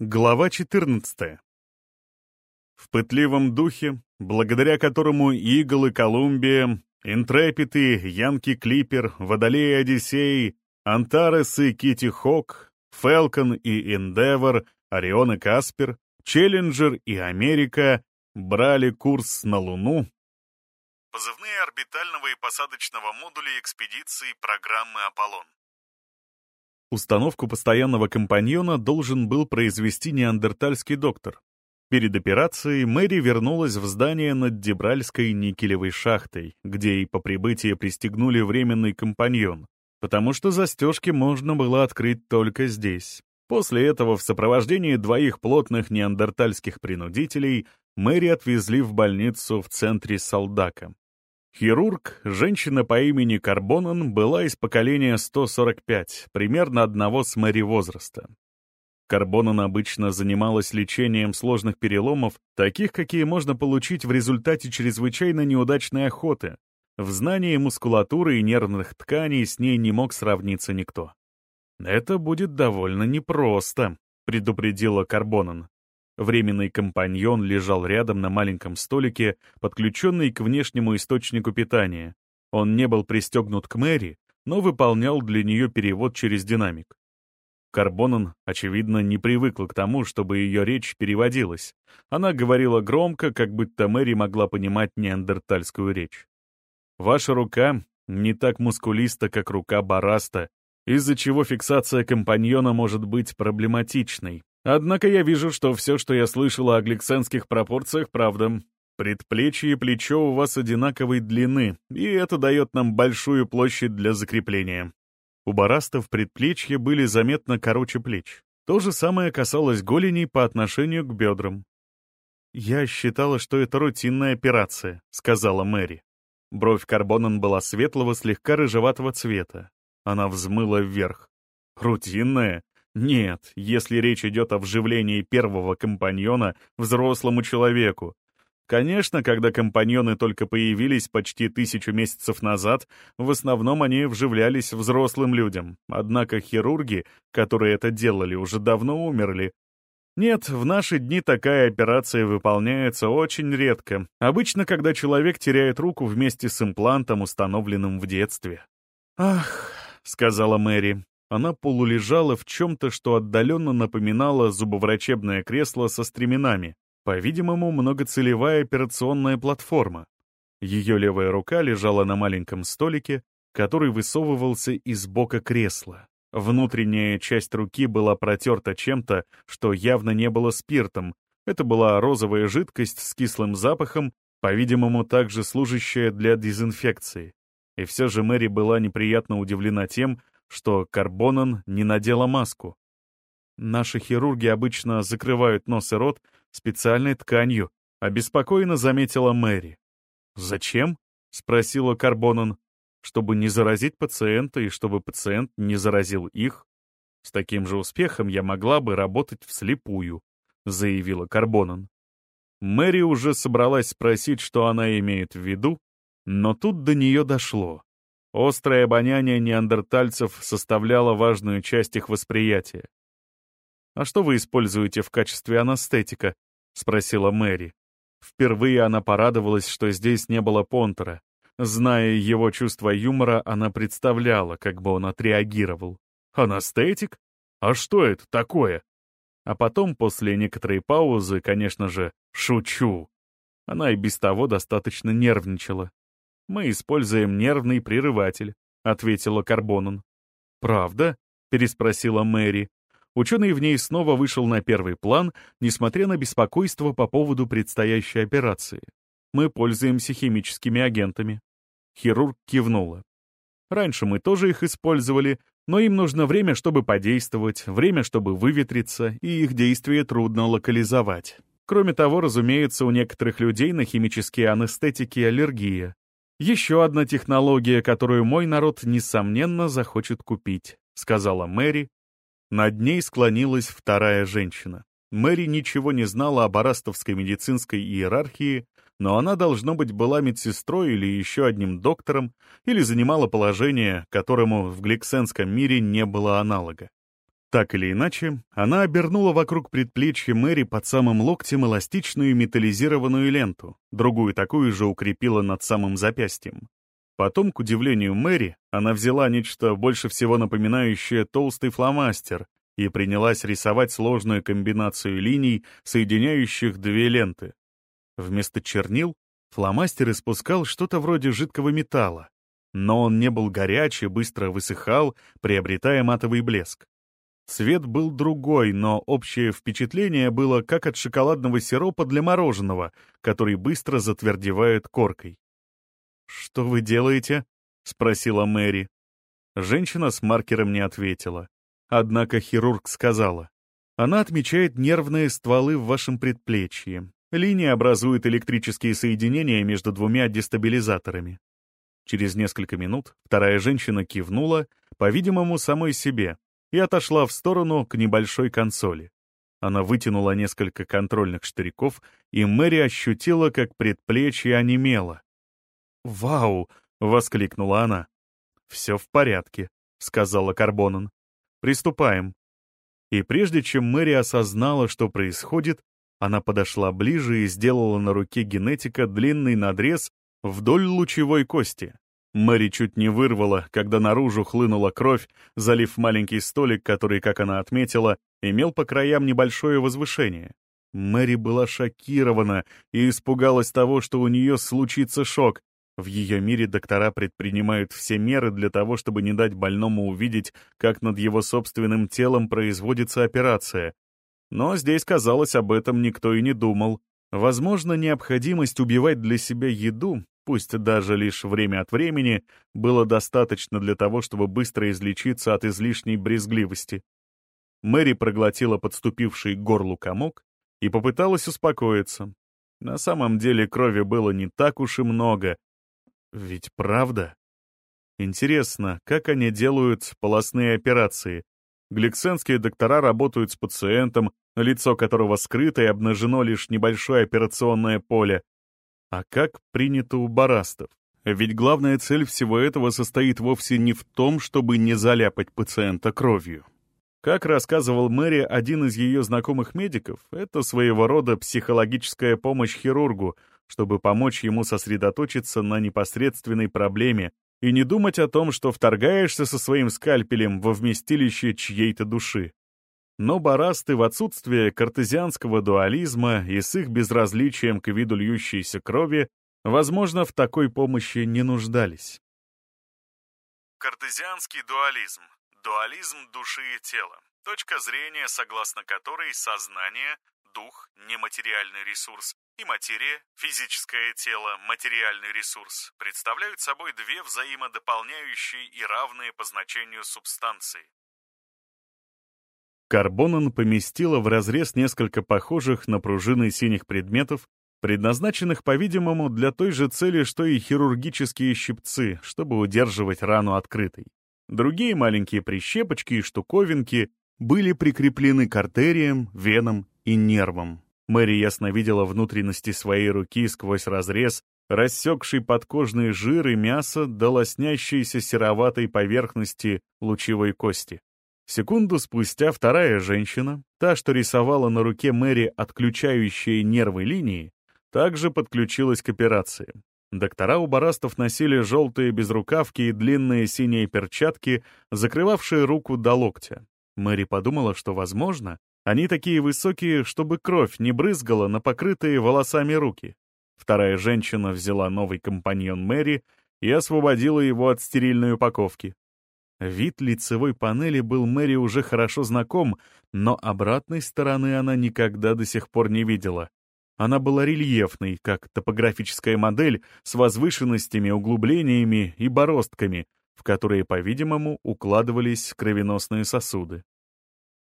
Глава 14. В пытливом духе, благодаря которому Игл Колумбия, Интрепид и Янки Клипер, Водолей Одиссей, Антарес и Кити Хок, Фелкон и Эндевор, Орион и Каспер, Челленджер и Америка брали курс на Луну. Позывные орбитального и посадочного модуля экспедиции программы «Аполлон». Установку постоянного компаньона должен был произвести неандертальский доктор. Перед операцией Мэри вернулась в здание над Дебральской никелевой шахтой, где и по прибытии пристегнули временный компаньон, потому что застежки можно было открыть только здесь. После этого в сопровождении двоих плотных неандертальских принудителей Мэри отвезли в больницу в центре Салдака. Хирург, женщина по имени Карбонан, была из поколения 145, примерно одного с Мэри возраста. Карбонан обычно занималась лечением сложных переломов, таких, какие можно получить в результате чрезвычайно неудачной охоты. В знании мускулатуры и нервных тканей с ней не мог сравниться никто. «Это будет довольно непросто», — предупредила Карбонан. Временный компаньон лежал рядом на маленьком столике, подключенный к внешнему источнику питания. Он не был пристегнут к Мэри, но выполнял для нее перевод через динамик. Карбонан, очевидно, не привыкла к тому, чтобы ее речь переводилась. Она говорила громко, как будто Мэри могла понимать неандертальскую речь. «Ваша рука не так мускулиста, как рука Бараста, из-за чего фиксация компаньона может быть проблематичной. Однако я вижу, что все, что я слышала о гликсенских пропорциях, правда. Предплечье и плечо у вас одинаковой длины, и это дает нам большую площадь для закрепления. У барастов предплечья были заметно короче плеч. То же самое касалось голеней по отношению к бедрам. «Я считала, что это рутинная операция», — сказала Мэри. Бровь Карбонан была светлого, слегка рыжеватого цвета. Она взмыла вверх. «Рутинная? Нет, если речь идет о вживлении первого компаньона взрослому человеку. Конечно, когда компаньоны только появились почти тысячу месяцев назад, в основном они вживлялись взрослым людям. Однако хирурги, которые это делали, уже давно умерли. Нет, в наши дни такая операция выполняется очень редко. Обычно, когда человек теряет руку вместе с имплантом, установленным в детстве. «Ах», — сказала Мэри, она полулежала в чем-то, что отдаленно напоминало зубоврачебное кресло со стременами, по-видимому, многоцелевая операционная платформа. Ее левая рука лежала на маленьком столике, который высовывался из бока кресла. Внутренняя часть руки была протерта чем-то, что явно не было спиртом. Это была розовая жидкость с кислым запахом, по-видимому, также служащая для дезинфекции. И все же Мэри была неприятно удивлена тем, что Карбонан не надела маску. Наши хирурги обычно закрывают нос и рот специальной тканью, обеспокоенно заметила Мэри. «Зачем?» — спросила Карбонан. «Чтобы не заразить пациента и чтобы пациент не заразил их. С таким же успехом я могла бы работать вслепую», — заявила Карбонан. Мэри уже собралась спросить, что она имеет в виду, но тут до нее дошло. Острое обоняние неандертальцев составляло важную часть их восприятия. «А что вы используете в качестве анестетика?» — спросила Мэри. Впервые она порадовалась, что здесь не было Понтера. Зная его чувство юмора, она представляла, как бы он отреагировал. «Анестетик? А что это такое?» А потом, после некоторой паузы, конечно же, «шучу». Она и без того достаточно нервничала. «Мы используем нервный прерыватель», — ответила Карбонан. «Правда?» — переспросила Мэри. Ученый в ней снова вышел на первый план, несмотря на беспокойство по поводу предстоящей операции. «Мы пользуемся химическими агентами». Хирург кивнула. «Раньше мы тоже их использовали, но им нужно время, чтобы подействовать, время, чтобы выветриться, и их действие трудно локализовать. Кроме того, разумеется, у некоторых людей на химические анестетики аллергия. «Еще одна технология, которую мой народ, несомненно, захочет купить», — сказала Мэри. Над ней склонилась вторая женщина. Мэри ничего не знала об арастовской медицинской иерархии, но она, должно быть, была медсестрой или еще одним доктором, или занимала положение, которому в гликсенском мире не было аналога. Так или иначе, она обернула вокруг предплечья Мэри под самым локтем эластичную металлизированную ленту, другую такую же укрепила над самым запястьем. Потом, к удивлению Мэри, она взяла нечто больше всего напоминающее толстый фломастер и принялась рисовать сложную комбинацию линий, соединяющих две ленты. Вместо чернил фломастер испускал что-то вроде жидкого металла, но он не был горячий, быстро высыхал, приобретая матовый блеск. Цвет был другой, но общее впечатление было как от шоколадного сиропа для мороженого, который быстро затвердевает коркой. «Что вы делаете?» — спросила Мэри. Женщина с маркером не ответила. Однако хирург сказала. «Она отмечает нервные стволы в вашем предплечье. Линия образует электрические соединения между двумя дестабилизаторами». Через несколько минут вторая женщина кивнула, по-видимому, самой себе, и отошла в сторону к небольшой консоли. Она вытянула несколько контрольных штырьков, и Мэри ощутила, как предплечье онемело. «Вау!» — воскликнула она. «Все в порядке», — сказала Карбонан. «Приступаем». И прежде чем Мэри осознала, что происходит, она подошла ближе и сделала на руке генетика длинный надрез вдоль лучевой кости. Мэри чуть не вырвала, когда наружу хлынула кровь, залив маленький столик, который, как она отметила, имел по краям небольшое возвышение. Мэри была шокирована и испугалась того, что у нее случится шок. В ее мире доктора предпринимают все меры для того, чтобы не дать больному увидеть, как над его собственным телом производится операция. Но здесь, казалось, об этом никто и не думал. Возможно, необходимость убивать для себя еду пусть даже лишь время от времени, было достаточно для того, чтобы быстро излечиться от излишней брезгливости. Мэри проглотила подступивший к горлу комок и попыталась успокоиться. На самом деле крови было не так уж и много. Ведь правда? Интересно, как они делают полостные операции? Гликсенские доктора работают с пациентом, лицо которого скрыто и обнажено лишь небольшое операционное поле, а как принято у барастов? Ведь главная цель всего этого состоит вовсе не в том, чтобы не заляпать пациента кровью. Как рассказывал Мэри, один из ее знакомых медиков, это своего рода психологическая помощь хирургу, чтобы помочь ему сосредоточиться на непосредственной проблеме и не думать о том, что вторгаешься со своим скальпелем во вместилище чьей-то души. Но барасты в отсутствие картезианского дуализма и с их безразличием к виду льющейся крови, возможно, в такой помощи не нуждались. Картезианский дуализм. Дуализм души и тела. Точка зрения, согласно которой сознание, дух, нематериальный ресурс, и материя, физическое тело, материальный ресурс, представляют собой две взаимодополняющие и равные по значению субстанции. Карбонан поместила в разрез несколько похожих на пружины синих предметов, предназначенных, по-видимому, для той же цели, что и хирургические щипцы, чтобы удерживать рану открытой. Другие маленькие прищепочки и штуковинки были прикреплены к артериям, венам и нервам. Мэри ясно видела внутренности своей руки сквозь разрез, рассекший подкожные жир и мясо до лоснящейся сероватой поверхности лучевой кости. Секунду спустя вторая женщина, та, что рисовала на руке Мэри отключающие нервы линии, также подключилась к операции. Доктора у барастов носили желтые безрукавки и длинные синие перчатки, закрывавшие руку до локтя. Мэри подумала, что, возможно, они такие высокие, чтобы кровь не брызгала на покрытые волосами руки. Вторая женщина взяла новый компаньон Мэри и освободила его от стерильной упаковки. Вид лицевой панели был Мэри уже хорошо знаком, но обратной стороны она никогда до сих пор не видела. Она была рельефной, как топографическая модель, с возвышенностями, углублениями и бороздками, в которые, по-видимому, укладывались кровеносные сосуды.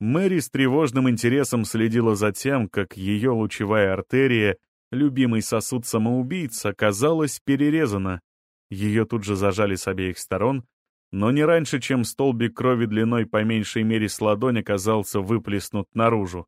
Мэри с тревожным интересом следила за тем, как ее лучевая артерия, любимый сосуд самоубийц, оказалась перерезана. Ее тут же зажали с обеих сторон, но не раньше, чем столбик крови длиной по меньшей мере с ладонь оказался выплеснут наружу.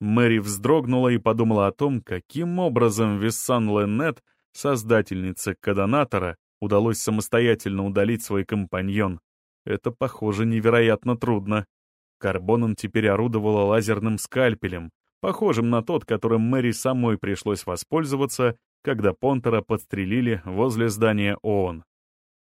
Мэри вздрогнула и подумала о том, каким образом Виссан Леннет, создательнице кадонатора, удалось самостоятельно удалить свой компаньон. Это, похоже, невероятно трудно. Карбоном теперь орудовала лазерным скальпелем, похожим на тот, которым Мэри самой пришлось воспользоваться, когда Понтера подстрелили возле здания ООН.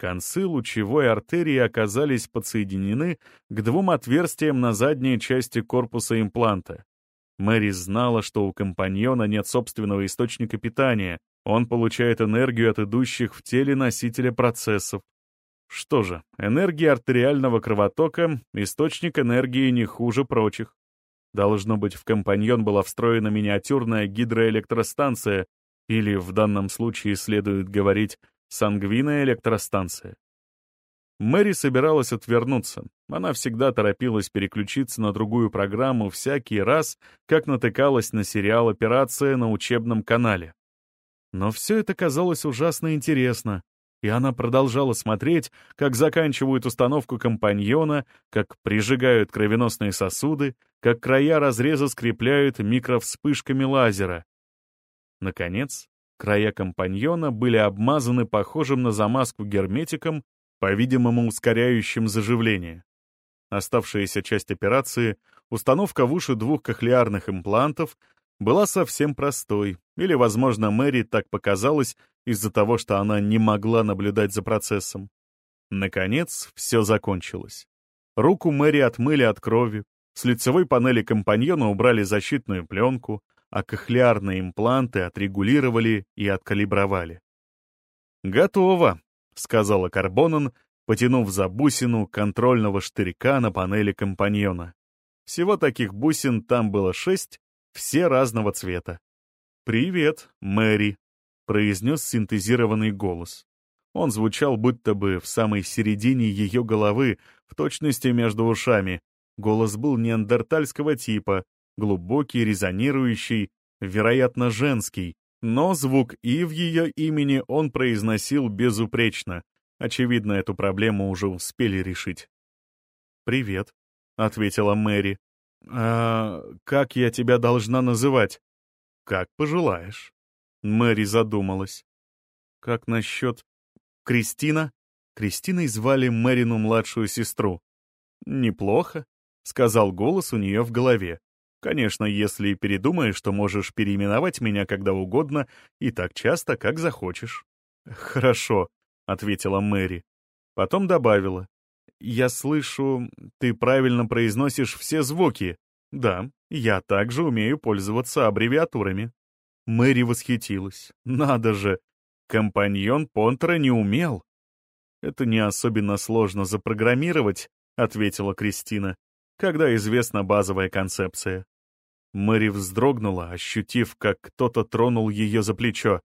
Концы лучевой артерии оказались подсоединены к двум отверстиям на задней части корпуса импланта. Мэри знала, что у компаньона нет собственного источника питания, он получает энергию от идущих в теле носителя процессов. Что же, энергия артериального кровотока — источник энергии не хуже прочих. Должно быть, в компаньон была встроена миниатюрная гидроэлектростанция, или в данном случае следует говорить сангвинная электростанция. Мэри собиралась отвернуться. Она всегда торопилась переключиться на другую программу всякий раз, как натыкалась на сериал «Операция» на учебном канале. Но все это казалось ужасно интересно, и она продолжала смотреть, как заканчивают установку компаньона, как прижигают кровеносные сосуды, как края разреза скрепляют микровспышками лазера. Наконец, края компаньона были обмазаны похожим на замазку герметиком, по-видимому, ускоряющим заживление. Оставшаяся часть операции, установка в уши двух кохлеарных имплантов, была совсем простой, или, возможно, Мэри так показалось из-за того, что она не могла наблюдать за процессом. Наконец, все закончилось. Руку Мэри отмыли от крови, с лицевой панели компаньона убрали защитную пленку, а кохлеарные импланты отрегулировали и откалибровали. «Готово», — сказала Карбонан, потянув за бусину контрольного штырька на панели компаньона. Всего таких бусин там было шесть, все разного цвета. «Привет, Мэри», — произнес синтезированный голос. Он звучал будто бы в самой середине ее головы, в точности между ушами, Голос был неандертальского типа, глубокий, резонирующий, вероятно, женский, но звук «и» в ее имени он произносил безупречно. Очевидно, эту проблему уже успели решить. «Привет», — ответила Мэри. «А как я тебя должна называть?» «Как пожелаешь». Мэри задумалась. «Как насчет Кристина?» Кристиной звали Мэрину младшую сестру. «Неплохо», — сказал голос у нее в голове. «Конечно, если передумаешь, что можешь переименовать меня когда угодно и так часто, как захочешь». «Хорошо», — ответила Мэри. Потом добавила. «Я слышу, ты правильно произносишь все звуки. Да, я также умею пользоваться аббревиатурами». Мэри восхитилась. «Надо же! Компаньон Понтера не умел». «Это не особенно сложно запрограммировать», — ответила Кристина когда известна базовая концепция. Мэри вздрогнула, ощутив, как кто-то тронул ее за плечо.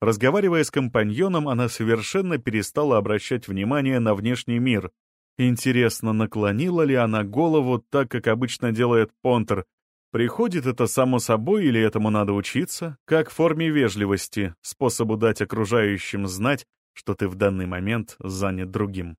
Разговаривая с компаньоном, она совершенно перестала обращать внимание на внешний мир. Интересно, наклонила ли она голову так, как обычно делает Понтер? Приходит это само собой или этому надо учиться? Как форме вежливости, способу дать окружающим знать, что ты в данный момент занят другим.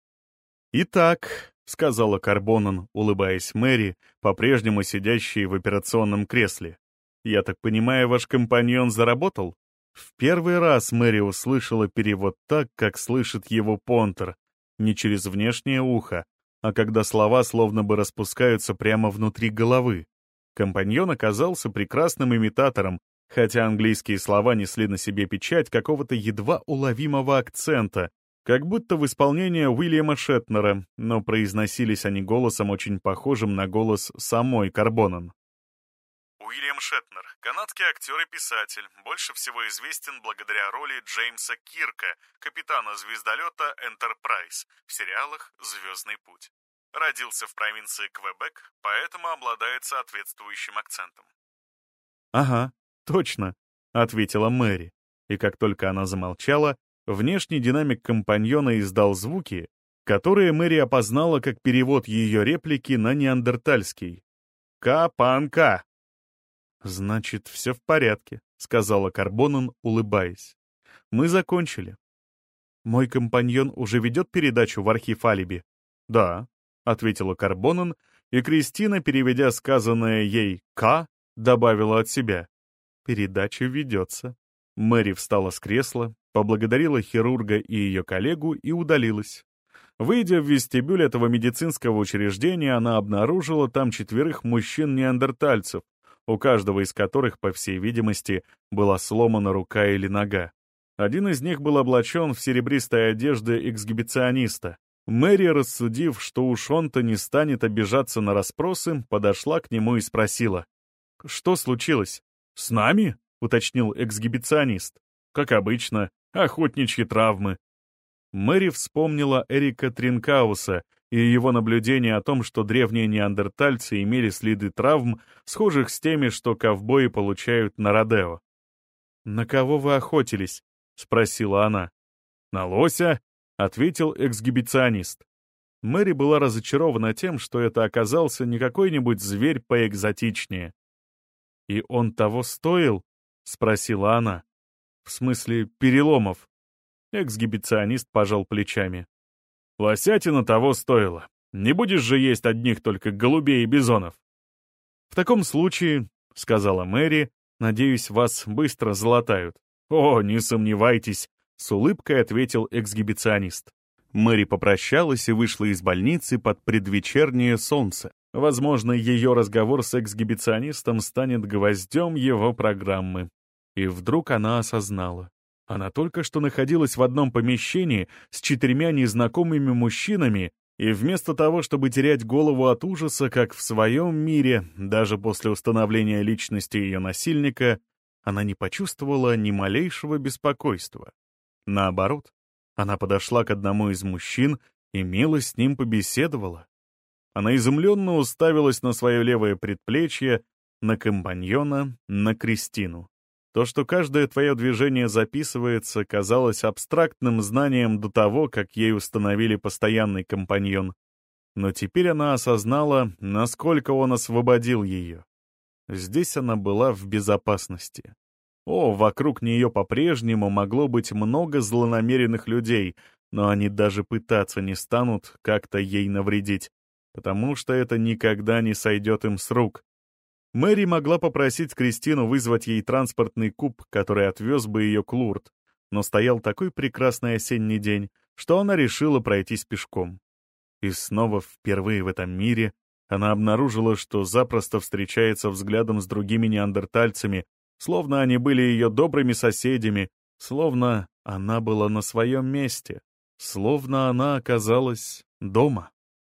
Итак, — сказала Карбонан, улыбаясь Мэри, по-прежнему сидящей в операционном кресле. «Я так понимаю, ваш компаньон заработал?» В первый раз Мэри услышала перевод так, как слышит его Понтер, не через внешнее ухо, а когда слова словно бы распускаются прямо внутри головы. Компаньон оказался прекрасным имитатором, хотя английские слова несли на себе печать какого-то едва уловимого акцента, как будто в исполнении Уильяма Шетнера, но произносились они голосом очень похожим на голос самой Карбонан. Уильям Шетнер, канадский актер и писатель, больше всего известен благодаря роли Джеймса Кирка, капитана звездолета «Энтерпрайз» в сериалах «Звездный путь». Родился в провинции Квебек, поэтому обладает соответствующим акцентом. «Ага, точно», — ответила Мэри. И как только она замолчала, Внешний динамик компаньона издал звуки, которые Мэри опознала как перевод ее реплики на неандертальский. «Ка-пан-ка!» «Значит, все в порядке», — сказала Карбонан, улыбаясь. «Мы закончили». «Мой компаньон уже ведет передачу в архив Алиби?» «Да», — ответила Карбонан, и Кристина, переведя сказанное ей «К», добавила от себя. «Передача ведется». Мэри встала с кресла, поблагодарила хирурга и ее коллегу и удалилась. Выйдя в вестибюль этого медицинского учреждения, она обнаружила там четверых мужчин-неандертальцев, у каждого из которых, по всей видимости, была сломана рука или нога. Один из них был облачен в серебристой одежды эксгибициониста. Мэри, рассудив, что уж он-то не станет обижаться на расспросы, подошла к нему и спросила. «Что случилось?» «С нами?» — уточнил эксгибиционист. «Как обычно, охотничьи травмы». Мэри вспомнила Эрика Тринкауса и его наблюдение о том, что древние неандертальцы имели следы травм, схожих с теми, что ковбои получают на Родео. «На кого вы охотились?» — спросила она. «На лося», — ответил эксгибиционист. Мэри была разочарована тем, что это оказался не какой-нибудь зверь поэкзотичнее. «И он того стоил?» — спросила она. «В смысле, переломов?» Эксгибиционист пожал плечами. «Лосятина того стоила. Не будешь же есть одних только голубей и бизонов». «В таком случае», — сказала Мэри, — «надеюсь, вас быстро золотают». «О, не сомневайтесь», — с улыбкой ответил эксгибиционист. Мэри попрощалась и вышла из больницы под предвечернее солнце. Возможно, ее разговор с эксгибиционистом станет гвоздем его программы. И вдруг она осознала. Она только что находилась в одном помещении с четырьмя незнакомыми мужчинами, и вместо того, чтобы терять голову от ужаса, как в своем мире, даже после установления личности ее насильника, она не почувствовала ни малейшего беспокойства. Наоборот, она подошла к одному из мужчин и мило с ним побеседовала. Она изумленно уставилась на свое левое предплечье, на компаньона, на Кристину. То, что каждое твое движение записывается, казалось абстрактным знанием до того, как ей установили постоянный компаньон. Но теперь она осознала, насколько он освободил ее. Здесь она была в безопасности. О, вокруг нее по-прежнему могло быть много злонамеренных людей, но они даже пытаться не станут как-то ей навредить, потому что это никогда не сойдет им с рук. Мэри могла попросить Кристину вызвать ей транспортный куб, который отвез бы ее к Лурд, но стоял такой прекрасный осенний день, что она решила пройтись пешком. И снова впервые в этом мире она обнаружила, что запросто встречается взглядом с другими неандертальцами, словно они были ее добрыми соседями, словно она была на своем месте, словно она оказалась дома.